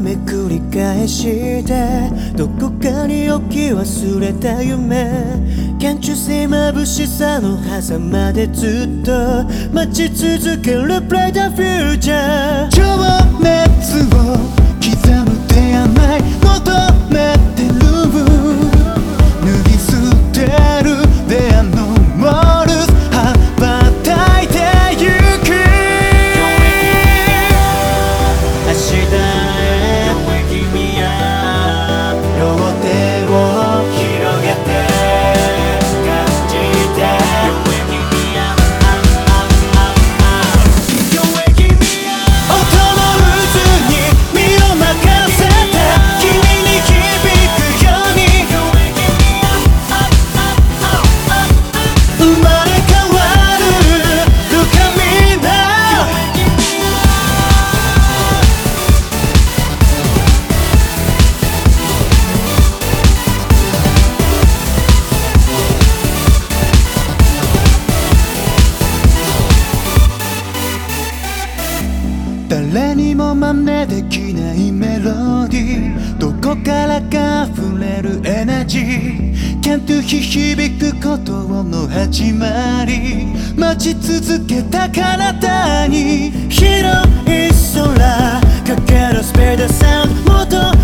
めくり返してどこかに置き忘れた夢。Can't you see 眩しさの狭間でずっと待ち続ける Bright future 誰にも真似できないメロディー。どこからか溢れるエナジー。キャント響くことの始まり。待ち続けた彼方に。広い空。かけるスピードサウンド